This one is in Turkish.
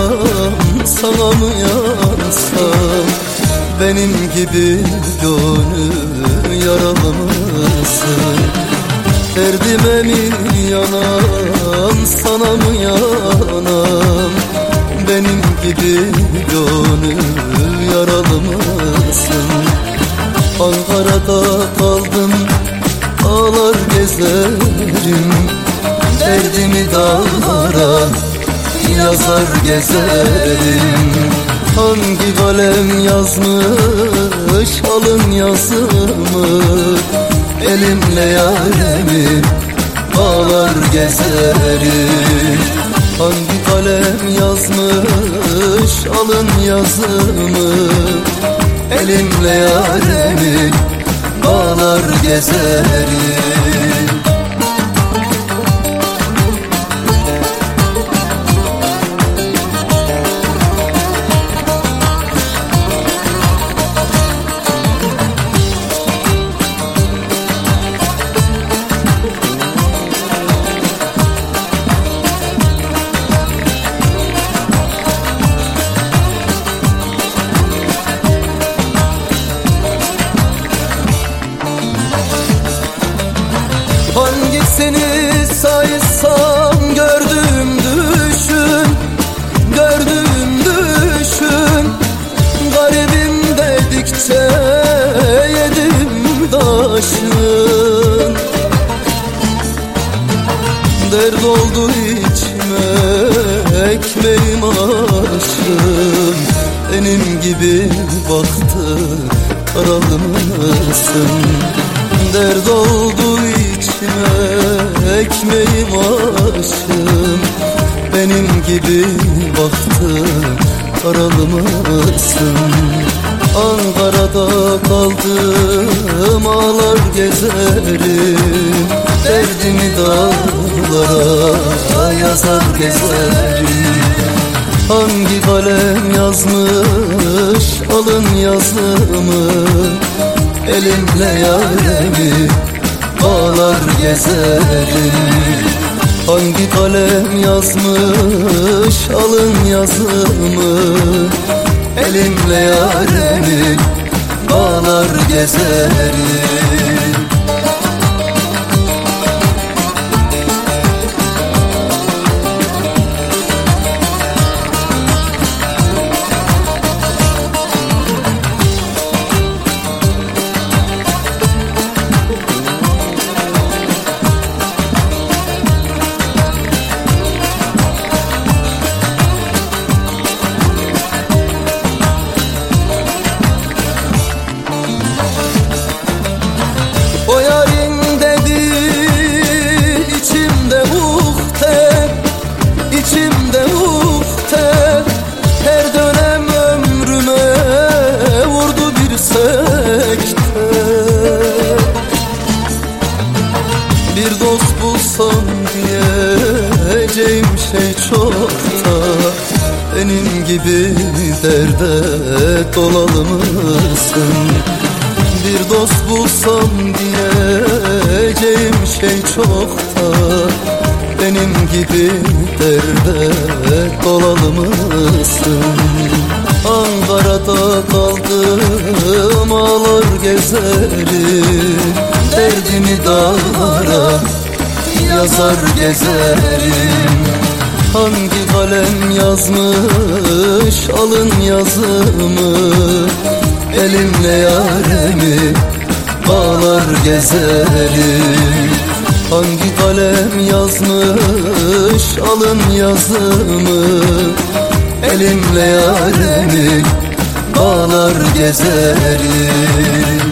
yansam sana mı yansam Benim gibi gönül yaralı mısın Derdime mi yanam sana mı yanam Benim gibi gönül yaralı mısın Ankara'da kaldım ağlar gezerim. Derdimi dağlara yazar gezerim. Hangi kalem yazmış alın yazımı. Elimle yaremi ağlar gezerim. Hangi kalem yazmış alın yazımı. Elimle yaremi ağlar gezerim saysam gördüm düşün Gördüm düşün. Garibim dedikçe yedim daşın Dert oldu içime ekmeğim aşım Benim gibi baktı karalı mısın Dert oldu içime ekmeğim aşım Benim gibi baktı karalı mısın Ankara'da kaldım ağlar gezerim. Derdimi dağlara yazar gezerim. Hangi kalem yazmış alın yazımı Elimle yaremi ağlar gezerim. Hangi kalem yazmış alın yazımı? Elimle yaremi ağlar gezerim diyeceğim şey çok da Benim gibi derde dolalı mısın? Bir dost bulsam diyeceğim şey çok da Benim gibi derde dolalı mısın? Ankara'da kaldım ağlar gezerim Derdimi dağlara yazar gezerim. Hangi kalem yazmış alın yazımı. Elimle yaremi bağlar gezerim. Hangi kalem yazmış alın yazımı. Elimle yaremi bağlar gezerim